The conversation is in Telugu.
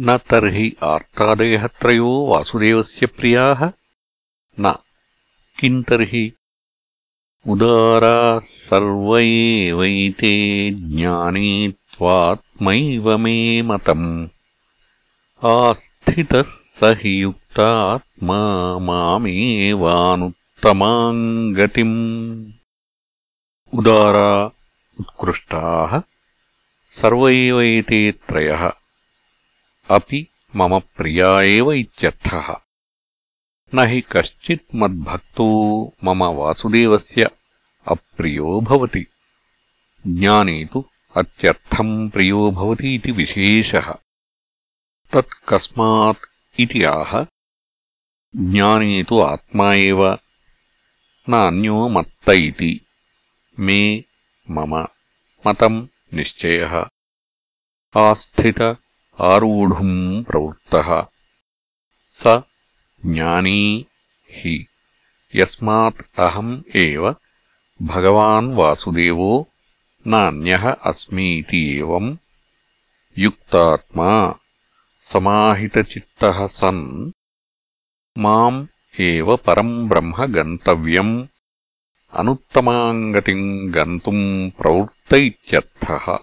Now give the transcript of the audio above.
न तर्हि आर्तादयः त्रयो वासुदेवस्य प्रियाः। न। किम् तर्हि? उदाराः सर्व एवैते ज्ञाने त्वात्मैव मे मतम्। आस्थितः स हि युक्तात्मा मामेवानुत्तमाम् गतिम् उदारा उत्कृष्टाः। सर्व एव एते त्रयः अपि मम प्रिया एव इत्यर्थः न हि कश्चित् मद्भक्तो मम वासुदेवस्य अप्रियो भवति ज्ञाने तु अत्यर्थम् प्रियो भवति इति विशेषः तत् कस्मात् इति आह ज्ञाने तु आत्मा एव न अन्यो मत्त इति मे मम मतम् निश्चयः आस्थित ఆరుఢుం ప్రవృత్తః. స జ్ఞానీ హి. యస్మాత్ అహం ఏవ. భగవాన్ వాసుదేవో నాన్యః అస్మీతి ఏవం. యుక్తాత్మా సమాహితచిత్తः సన్. మాం ఏవ పరం బ్రహ్మ గంతవ్యం. అనుత్తమాంగతిం గంతుం ప్రవృత్త ఇత్యర్థः.